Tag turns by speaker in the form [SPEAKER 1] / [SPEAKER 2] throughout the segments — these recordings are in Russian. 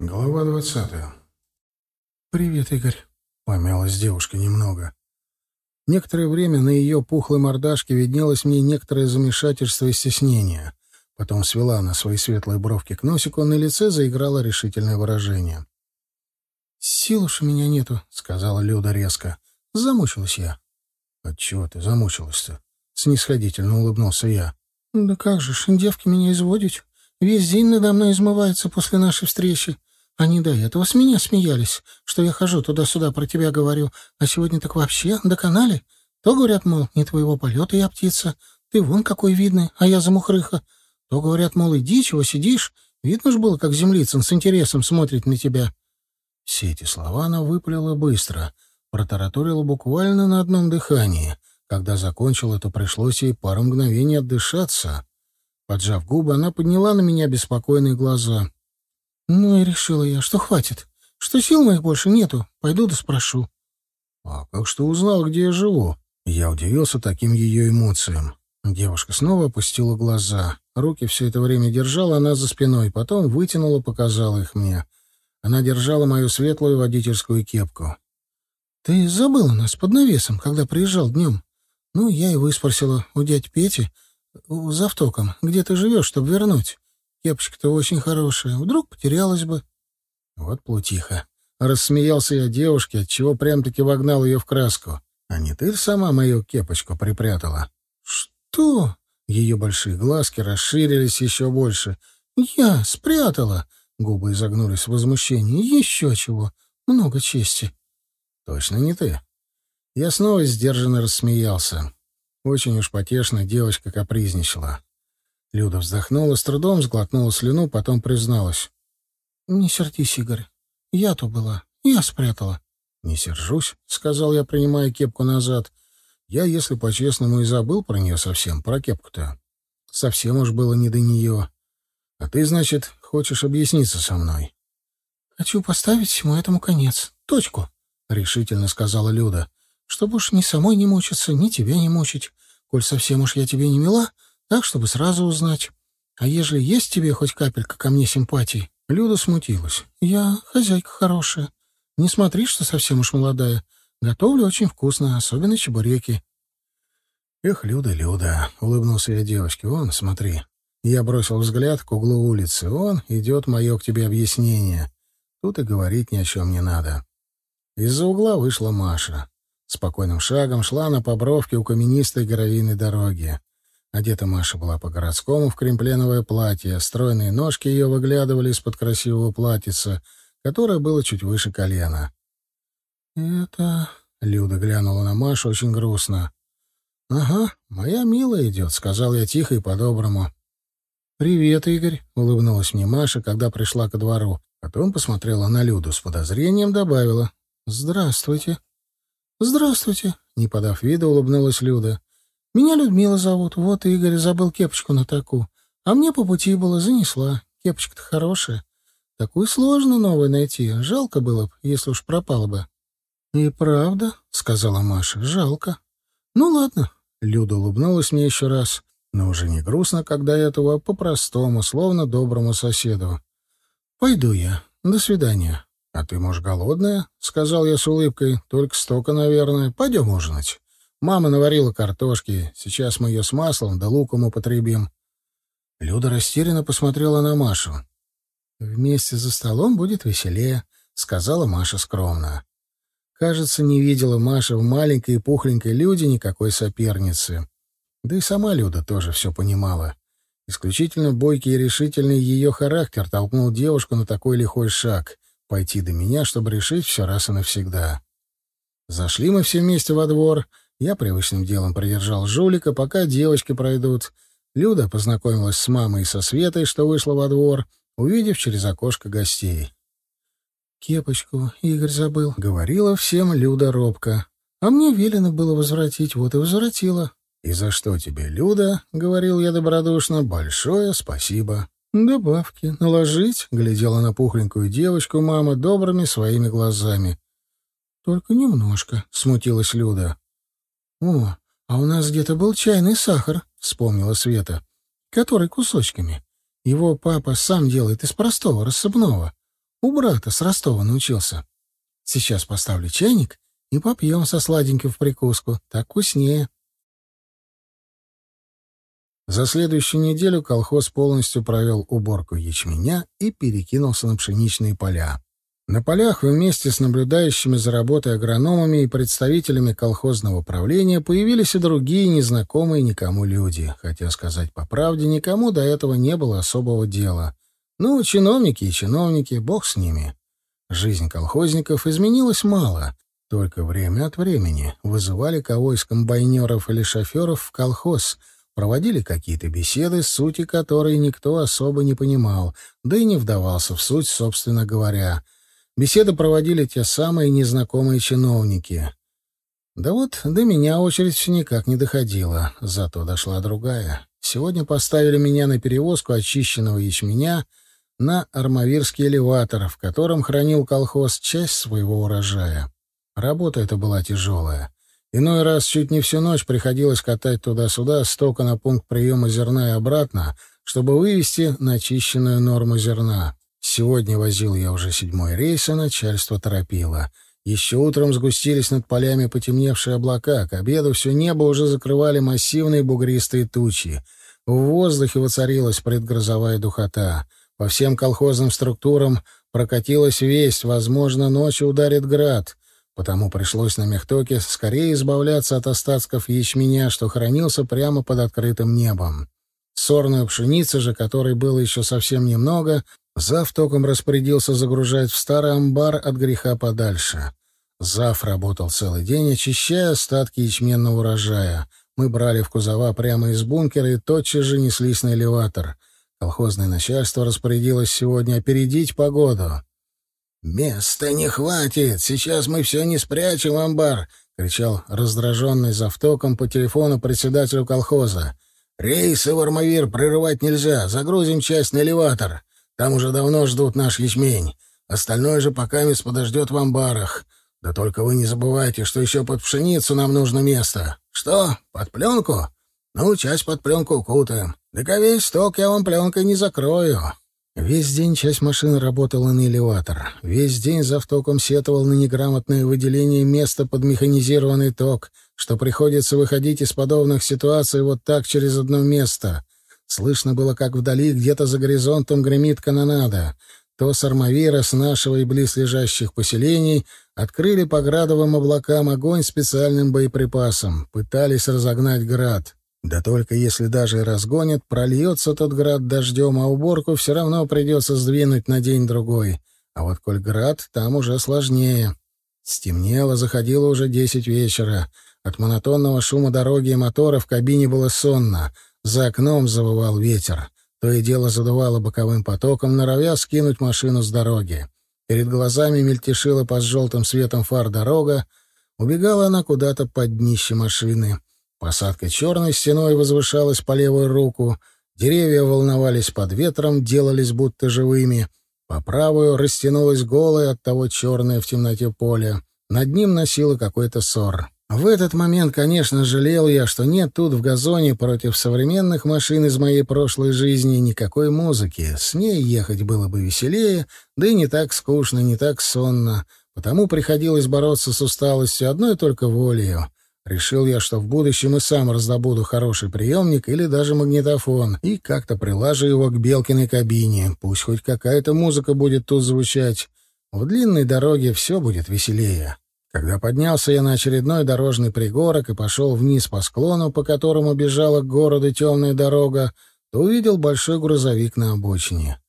[SPEAKER 1] Глава двадцатая.
[SPEAKER 2] «Привет, Игорь», —
[SPEAKER 1] помялась девушка немного. Некоторое время на ее пухлой мордашке виднелось мне некоторое замешательство и стеснение. Потом свела она свои светлые бровки к носику, на лице заиграло решительное выражение.
[SPEAKER 2] «Сил уж у меня нету», — сказала Люда резко. «Замучилась я».
[SPEAKER 1] «Отчего ты замучилась-то?» — снисходительно улыбнулся я.
[SPEAKER 2] «Да как же ж, девки меня изводить. Весь день надо мной измывается после нашей встречи. Они до этого с меня смеялись, что я хожу туда-сюда про тебя говорю, а сегодня так вообще доконали. То говорят, мол, не твоего полета я птица, ты вон какой видный, а я замухрыха. То говорят, мол, иди, чего сидишь, видно ж было, как землицын с интересом смотрит на тебя.
[SPEAKER 1] Все эти слова она выпалила быстро, протараторила буквально на одном дыхании. Когда закончила, то пришлось ей пару мгновений отдышаться. Поджав губы, она подняла на меня беспокойные глаза.
[SPEAKER 2] Ну и решила я, что хватит, что сил моих больше нету, пойду да спрошу.
[SPEAKER 1] А как что узнал, где я живу? Я удивился таким ее эмоциям. Девушка снова опустила глаза. Руки все это время держала она за спиной, потом вытянула, показала их мне. Она держала мою светлую водительскую кепку.
[SPEAKER 2] «Ты забыл нас под навесом, когда приезжал днем. Ну, я и выспросила у дяди Пети, за автоком, где ты живешь, чтобы вернуть. Кепочка-то очень хорошая. Вдруг потерялась бы.
[SPEAKER 1] Вот плутиха. Рассмеялся я девушке, отчего прям-таки вогнал ее в краску. А не ты сама мою кепочку припрятала?
[SPEAKER 2] Что?
[SPEAKER 1] Ее большие глазки расширились еще больше.
[SPEAKER 2] Я спрятала. Губы изогнулись в возмущении. Еще чего. Много чести.
[SPEAKER 1] Точно не ты. Я снова сдержанно рассмеялся. Очень уж потешно девочка капризничала. Люда вздохнула, с трудом сглотнула слюну, потом призналась.
[SPEAKER 2] — Не сердись, Игорь. Я-то была. Я спрятала.
[SPEAKER 1] — Не сержусь, — сказал я, принимая кепку назад. Я, если по-честному, и забыл про нее совсем, про кепку-то. Совсем уж было не до нее. А ты, значит, хочешь объясниться со мной?
[SPEAKER 2] — Хочу поставить всему этому конец. Точку, — решительно сказала Люда. — Чтобы уж ни самой не мучиться, ни тебя не мучить. Коль совсем уж я тебе не мила, так, чтобы сразу узнать. А ежели есть тебе хоть капелька ко мне симпатии?»
[SPEAKER 1] Люда смутилась.
[SPEAKER 2] «Я хозяйка хорошая. Не смотри, что совсем уж молодая. Готовлю очень вкусно, особенно чебуреки».
[SPEAKER 1] «Эх, Люда, Люда!» — улыбнулся я девочке. «Вон, смотри». Я бросил взгляд к углу улицы. «Он идет мое к тебе объяснение. Тут и говорить ни о чем не надо». Из-за угла вышла Маша. Спокойным шагом шла на побровке у каменистой горовиной дороги. Одета Маша была по-городскому в кремпленовое платье, стройные ножки ее выглядывали из-под красивого платьица, которое было чуть выше колена.
[SPEAKER 2] «Это...»
[SPEAKER 1] — Люда глянула на Машу очень грустно. «Ага, моя милая идет», — сказал я тихо и по-доброму. «Привет, Игорь», — улыбнулась мне Маша, когда пришла ко двору. Потом посмотрела на Люду с подозрением, добавила. «Здравствуйте».
[SPEAKER 2] «Здравствуйте», —
[SPEAKER 1] не подав вида, улыбнулась Люда.
[SPEAKER 2] Меня Людмила зовут. Вот Игорь забыл кепочку на таку. А мне по пути было, занесла. Кепочка-то хорошая. Такую сложно новую найти. Жалко было бы, если уж пропала бы.
[SPEAKER 1] — И правда, — сказала Маша, — жалко. — Ну ладно. Люда улыбнулась мне еще раз, но уже не грустно, когда этого по-простому, словно доброму соседу. — Пойду я. До свидания. — А ты, может, голодная? — сказал я с улыбкой. — Только столько, наверное. Пойдем ужинать. Мама наварила картошки. Сейчас мы ее с маслом да луком употребим. Люда растерянно посмотрела на Машу. «Вместе за столом будет веселее», — сказала Маша скромно. Кажется, не видела Маша в маленькой и пухленькой Люде никакой соперницы. Да и сама Люда тоже все понимала. Исключительно бойкий и решительный ее характер толкнул девушку на такой лихой шаг — пойти до меня, чтобы решить все раз и навсегда. Зашли мы все вместе во двор — я привычным делом придержал жулика, пока девочки пройдут. Люда познакомилась с мамой и со Светой, что вышла во двор, увидев через окошко гостей.
[SPEAKER 2] «Кепочку Игорь забыл», —
[SPEAKER 1] говорила всем Люда робко.
[SPEAKER 2] «А мне велено было возвратить, вот и возвратила».
[SPEAKER 1] «И за что тебе, Люда?» — говорил я добродушно. «Большое спасибо».
[SPEAKER 2] «Добавки наложить?» — глядела на пухленькую девочку мама добрыми своими глазами.
[SPEAKER 1] «Только немножко», — смутилась Люда.
[SPEAKER 2] «О, а у нас где-то был чайный сахар», — вспомнила Света. «Который кусочками. Его папа сам делает из простого рассыпного.
[SPEAKER 1] У брата с Ростова научился. Сейчас поставлю чайник и попьем со сладеньким в прикуску. Так вкуснее. За следующую неделю колхоз полностью провел уборку ячменя и перекинулся на пшеничные поля. На полях вместе с наблюдающими за работой агрономами и представителями колхозного правления появились и другие незнакомые никому люди, хотя, сказать по правде, никому до этого не было особого дела. Ну, чиновники и чиновники, бог с ними. Жизнь колхозников изменилась мало, только время от времени вызывали кого из комбайнеров или шоферов в колхоз, проводили какие-то беседы, сути которой никто особо не понимал, да и не вдавался в суть, собственно говоря — Беседы проводили те самые незнакомые чиновники. Да вот до меня очередь все никак не доходила, зато дошла другая. Сегодня поставили меня на перевозку очищенного ячменя на армавирский элеватор, в котором хранил колхоз часть своего урожая. Работа эта была тяжелая. Иной раз чуть не всю ночь приходилось катать туда-сюда стока на пункт приема зерна и обратно, чтобы вывести начищенную норму зерна. Сегодня возил я уже седьмой рейс, а начальство торопило. Еще утром сгустились над полями потемневшие облака, к обеду все небо уже закрывали массивные бугристые тучи. В воздухе воцарилась предгрозовая духота. По всем колхозным структурам прокатилась весть, возможно, ночью ударит град. Потому пришлось на Мехтоке скорее избавляться от остатков ячменя, что хранился прямо под открытым небом. Сорную пшеницу же, которой было еще совсем немного, Зав током распорядился загружать в старый амбар от греха подальше. Зав работал целый день, очищая остатки ячменного урожая. Мы брали в кузова прямо из бункера и тотчас же неслись на элеватор. Колхозное начальство распорядилось сегодня опередить погоду. «Места не хватит! Сейчас мы все не спрячем в амбар!» — кричал раздраженный завтоком по телефону председателю колхоза. «Рейсы в Армавир прерывать нельзя. Загрузим часть на элеватор. Там уже давно ждут наш ячмень. Остальное же пока мисс подождет в амбарах. Да только вы не забывайте, что еще под пшеницу нам нужно место. Что, под пленку? Ну, часть под пленку укутаем. Да весь сток я вам пленкой не закрою. Весь день часть машины работала на элеватор. Весь день завтоком сетовал на неграмотное выделение места под механизированный ток, что приходится выходить из подобных ситуаций вот так через одно место. Слышно было, как вдали, где-то за горизонтом гремит канонада. То с Армавира, с нашего и близлежащих поселений открыли по градовым облакам огонь специальным боеприпасом, пытались разогнать град. Да только если даже и разгонят, прольется тот град дождем, а уборку все равно придется сдвинуть на день-другой. А вот коль град, там уже сложнее. Стемнело, заходило уже десять вечера. От монотонного шума дороги и мотора в кабине было сонно — за окном завывал ветер. То и дело задувало боковым потоком, норовя скинуть машину с дороги. Перед глазами мельтешила под желтым светом фар дорога. Убегала она куда-то под днище машины. Посадка черной стеной возвышалась по левую руку. Деревья волновались под ветром, делались будто живыми. По правую растянулось голое, оттого черное в темноте поле. Над ним носило какой-то ссор. В этот момент, конечно, жалел я, что нет тут в газоне против современных машин из моей прошлой жизни никакой музыки. С ней ехать было бы веселее, да и не так скучно, не так сонно. Потому приходилось бороться с усталостью одной только волею. Решил я, что в будущем и сам раздобуду хороший приемник или даже магнитофон и как-то прилажу его к Белкиной кабине. Пусть хоть какая-то музыка будет тут звучать. В длинной дороге все будет веселее. Когда поднялся я на очередной дорожный пригорок и пошел вниз по склону, по которому бежала к городу темная дорога, то увидел большой грузовик на обочине.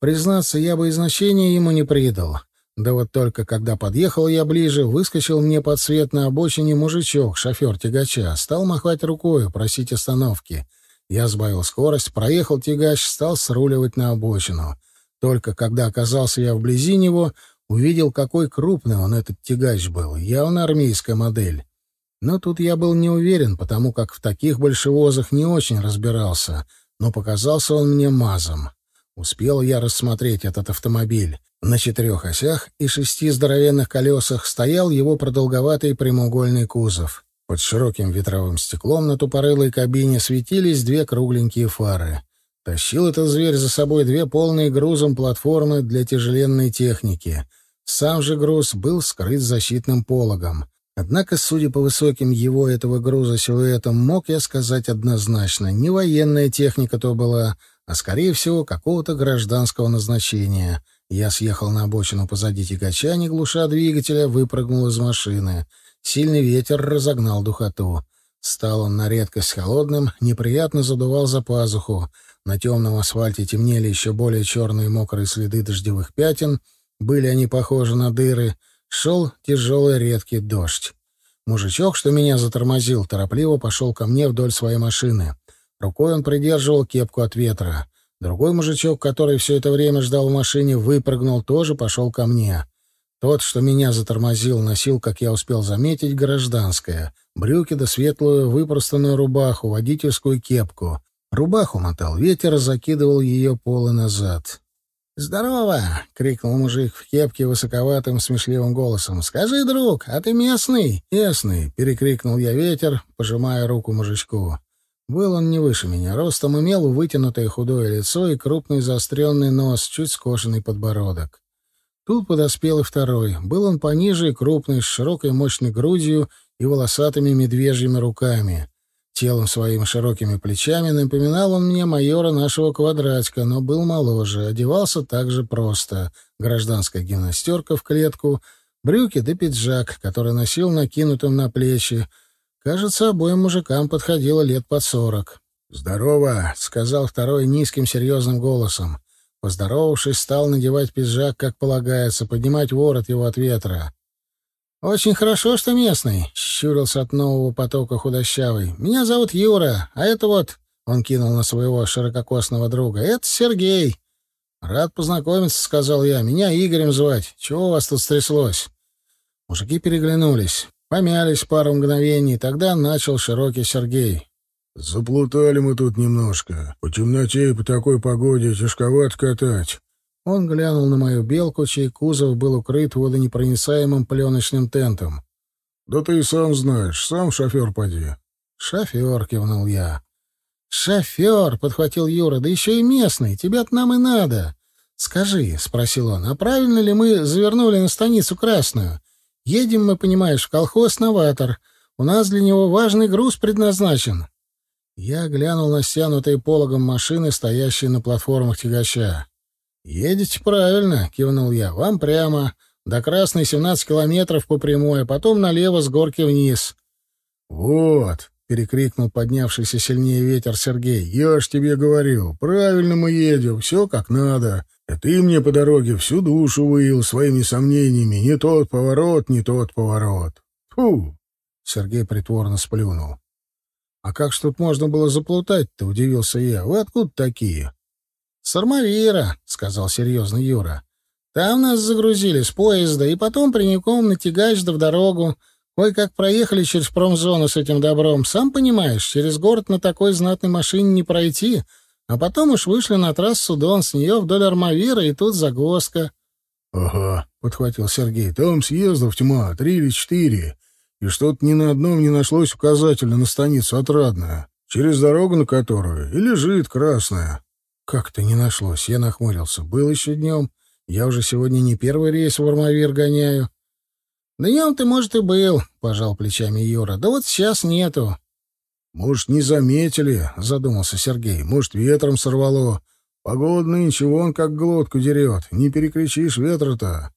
[SPEAKER 1] Признаться, я бы и значения ему не придал. Да вот только когда подъехал я ближе, выскочил мне под свет на обочине мужичок, шофер тягача, стал махать рукой, просить остановки. Я сбавил скорость, проехал тягач, стал сруливать на обочину. Только когда оказался я вблизи него, Увидел, какой крупный он, этот тягач был, явно армейская модель. Но тут я был не уверен, потому как в таких большевозах не очень разбирался, но показался он мне мазом. Успел я рассмотреть этот автомобиль. На четырех осях и шести здоровенных колесах стоял его продолговатый прямоугольный кузов. Под широким ветровым стеклом на тупорылой кабине светились две кругленькие фары. Тащил этот зверь за собой две полные грузом платформы для тяжеленной техники. Сам же груз был скрыт защитным пологом. Однако, судя по высоким его этого груза силуэтам, мог я сказать однозначно, не военная техника то была, а, скорее всего, какого-то гражданского назначения. Я съехал на обочину позади тягача, не глуша двигателя, выпрыгнул из машины. Сильный ветер разогнал духоту. Стал он на редкость холодным, неприятно задувал за пазуху. На темном асфальте темнели еще более черные мокрые следы дождевых пятен. Были они похожи на дыры. Шел тяжелый редкий дождь. Мужичок, что меня затормозил, торопливо пошел ко мне вдоль своей машины. Рукой он придерживал кепку от ветра. Другой мужичок, который все это время ждал в машине, выпрыгнул, тоже пошел ко мне. Тот, что меня затормозил, носил, как я успел заметить, гражданское. Брюки да светлую выпростанную рубаху, водительскую кепку. Рубаху мотал ветер, закидывал ее полы назад. «Здорово!» — крикнул мужик в кепке высоковатым смешливым голосом. «Скажи, друг, а ты местный?» «Местный!» — перекрикнул я ветер, пожимая руку мужичку. Был он не выше меня, ростом имел вытянутое худое лицо и крупный заостренный нос, чуть скошенный подбородок. Тут подоспел и второй. Был он пониже и крупный, с широкой мощной грудью и волосатыми медвежьими руками. Телом своими широкими плечами напоминал он мне майора нашего квадратика, но был моложе, одевался также просто. Гражданская гимнастерка в клетку, брюки да пиджак, который носил накинутым на плечи. Кажется, обоим мужикам подходило лет под сорок. «Здорово!» — сказал второй низким серьезным голосом. Поздоровавшись, стал надевать пиджак, как полагается, поднимать ворот его от ветра. «Очень хорошо, что местный», — щурился от нового потока худощавый. «Меня зовут Юра, а это вот...» — он кинул на своего ширококосного друга. «Это Сергей». «Рад познакомиться», — сказал я. «Меня Игорем звать. Чего у вас тут стряслось?» Мужики переглянулись, помялись пару мгновений. Тогда начал широкий Сергей.
[SPEAKER 3] «Заплутали мы тут немножко. По темноте и по такой погоде тяжковато катать».
[SPEAKER 1] Он глянул на мою белку, чей кузов был укрыт водонепроницаемым пленочным тентом.
[SPEAKER 3] «Да ты и сам знаешь, сам шофер поди».
[SPEAKER 1] «Шофер», — кивнул я. «Шофер», — подхватил Юра, — «да еще и местный, тебя-то нам и надо». «Скажи», — спросил он, — «а правильно ли мы завернули на станицу Красную? Едем мы, понимаешь, в колхоз «Новатор». У нас для него важный груз предназначен. Я глянул на стянутые пологом машины, стоящие на платформах тягача. «Едете правильно», — кивнул я. «Вам прямо. До Красной 17 километров по прямой, а потом налево с горки вниз».
[SPEAKER 3] «Вот», — перекрикнул поднявшийся сильнее ветер Сергей, — «я ж тебе говорил, правильно мы едем, все как надо. А ты мне по дороге всю душу выил своими сомнениями. Не тот поворот, не тот поворот. Фу!»
[SPEAKER 1] Сергей притворно сплюнул. «А как ж тут можно было заплутать-то?» — удивился я. «Вы откуда такие?» «С Армавира», — сказал серьезно Юра. «Там нас загрузили с поезда, и потом прямиком на тягач да в дорогу. Ой, как проехали через промзону с этим добром. Сам понимаешь, через город на такой знатной машине не пройти. А потом уж вышли на трассу Дон, с нее вдоль Армавира, и тут загвоздка».
[SPEAKER 3] «Ага», — подхватил Сергей, — «там съездов тьма, три или четыре и что-то ни на одном не нашлось указателя на станицу Отрадная, через дорогу на которую и лежит Красная.
[SPEAKER 1] Как-то не нашлось, я нахмурился. Был еще днем. Я уже сегодня не первый рейс в Армавир гоняю. Днем ты, может, и был, — пожал плечами Юра. Да вот сейчас нету.
[SPEAKER 3] Может, не заметили, — задумался Сергей. Может, ветром сорвало. Погода нынче вон как глотку дерет. Не перекричишь ветра-то.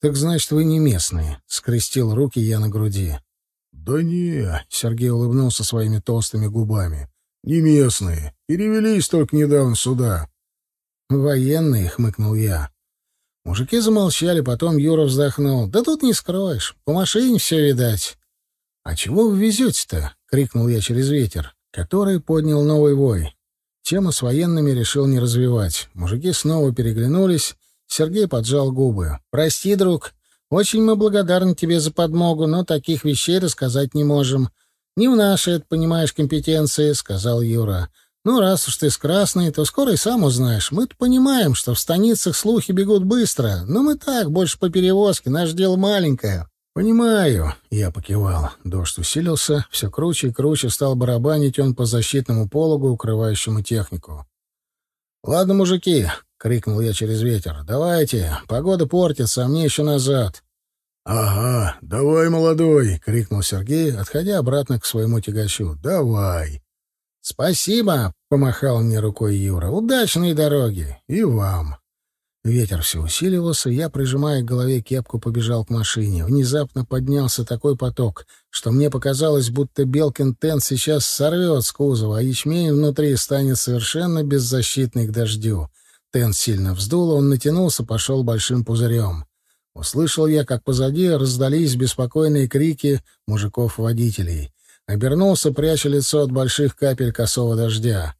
[SPEAKER 1] «Так значит, вы не местные», — скрестил руки я на груди.
[SPEAKER 3] «Да не», — Сергей улыбнулся своими толстыми губами. «Не местные. Перевелись только недавно сюда».
[SPEAKER 1] «Военные», — хмыкнул я. Мужики замолчали, потом Юра вздохнул. «Да тут не скроешь. По машине все видать». «А чего вы везете-то?» — крикнул я через ветер, который поднял новый вой. Тему с военными решил не развивать. Мужики снова переглянулись, Сергей поджал губы. «Прости, друг. Очень мы благодарны тебе за подмогу, но таких вещей рассказать не можем. Не в нашей, это, понимаешь, компетенции», — сказал Юра. «Ну, раз уж ты с Красной, то скоро и сам узнаешь. Мы-то понимаем, что в станицах слухи бегут быстро, но мы так, больше по перевозке, наше дело маленькое». «Понимаю», — я покивал. Дождь усилился, все круче и круче стал барабанить он по защитному пологу, укрывающему технику. «Ладно, мужики!» — крикнул я через ветер. «Давайте! Погода портится, а мне еще назад!»
[SPEAKER 3] «Ага, давай, молодой!» — крикнул Сергей, отходя обратно к своему тягачу. «Давай!»
[SPEAKER 1] «Спасибо!» — помахал мне рукой Юра. «Удачной дороги! И вам!» Ветер все усиливался, я, прижимая к голове кепку, побежал к машине. Внезапно поднялся такой поток, что мне показалось, будто Белкин тент сейчас сорвет с кузова, а ячмень внутри станет совершенно беззащитный к дождю. Тент сильно вздуло, он натянулся, пошел большим пузырем. Услышал я, как позади раздались беспокойные крики мужиков-водителей. Обернулся, пряча лицо от больших капель косого дождя.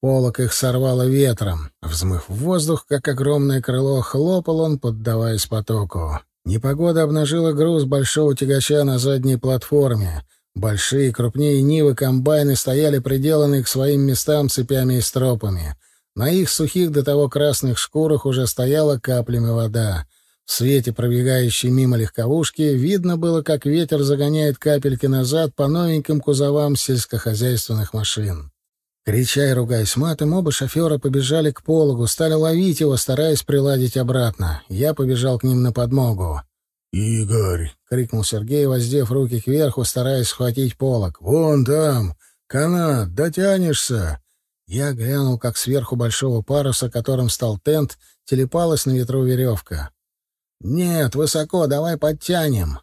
[SPEAKER 1] Полок их сорвало ветром. Взмыв в воздух, как огромное крыло, хлопал он, поддаваясь потоку. Непогода обнажила груз большого тягача на задней платформе. Большие, крупнее Нивы комбайны стояли приделанные к своим местам цепями и стропами. На их сухих до того красных шкурах уже стояла каплями вода. В свете пробегающей мимо легковушки видно было, как ветер загоняет капельки назад по новеньким кузовам сельскохозяйственных машин. Крича и ругаясь матом, оба шофера побежали к пологу, стали ловить его, стараясь приладить обратно. Я побежал к ним на подмогу.
[SPEAKER 3] «Игорь!»
[SPEAKER 1] — крикнул Сергей, воздев руки кверху, стараясь схватить полог.
[SPEAKER 3] «Вон там! Канат! Дотянешься!»
[SPEAKER 1] Я глянул, как сверху большого паруса, которым стал тент, телепалась на ветру веревка. «Нет, высоко, давай подтянем».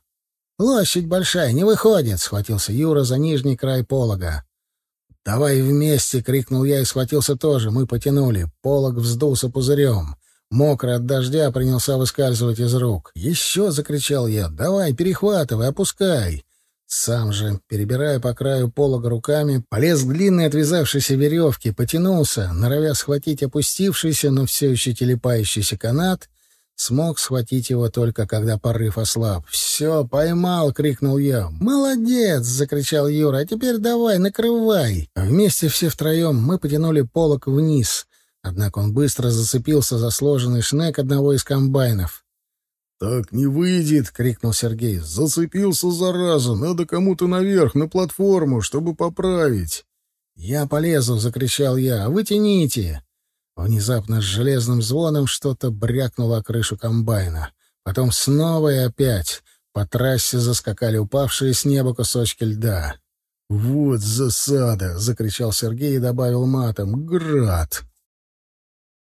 [SPEAKER 1] «Площадь большая, не выходит», — схватился Юра за нижний край полога. «Давай вместе!» — крикнул я и схватился тоже. Мы потянули. Полог вздулся пузырем. Мокрый от дождя принялся выскальзывать из рук. «Еще!» — закричал я. «Давай, перехватывай, опускай!» Сам же, перебирая по краю полога руками, полез к длинной отвязавшейся веревке, потянулся, норовя схватить опустившийся, но все еще телепающийся канат Смог схватить его только, когда порыв ослаб. «Все, поймал!» — крикнул я. «Молодец!» — закричал Юра. «А теперь давай, накрывай!» Вместе все втроем мы потянули полок вниз. Однако он быстро зацепился за сложенный шнек одного из комбайнов.
[SPEAKER 3] «Так не выйдет!» — крикнул Сергей. «Зацепился, зараза! Надо кому-то наверх, на платформу, чтобы поправить!»
[SPEAKER 1] «Я полезу!» — закричал я. «А вы тяните!» Внезапно с железным звоном что-то брякнуло о крышу комбайна. Потом снова и опять. По трассе заскакали упавшие с неба кусочки льда.
[SPEAKER 3] «Вот засада!» — закричал Сергей и добавил матом. «Град!»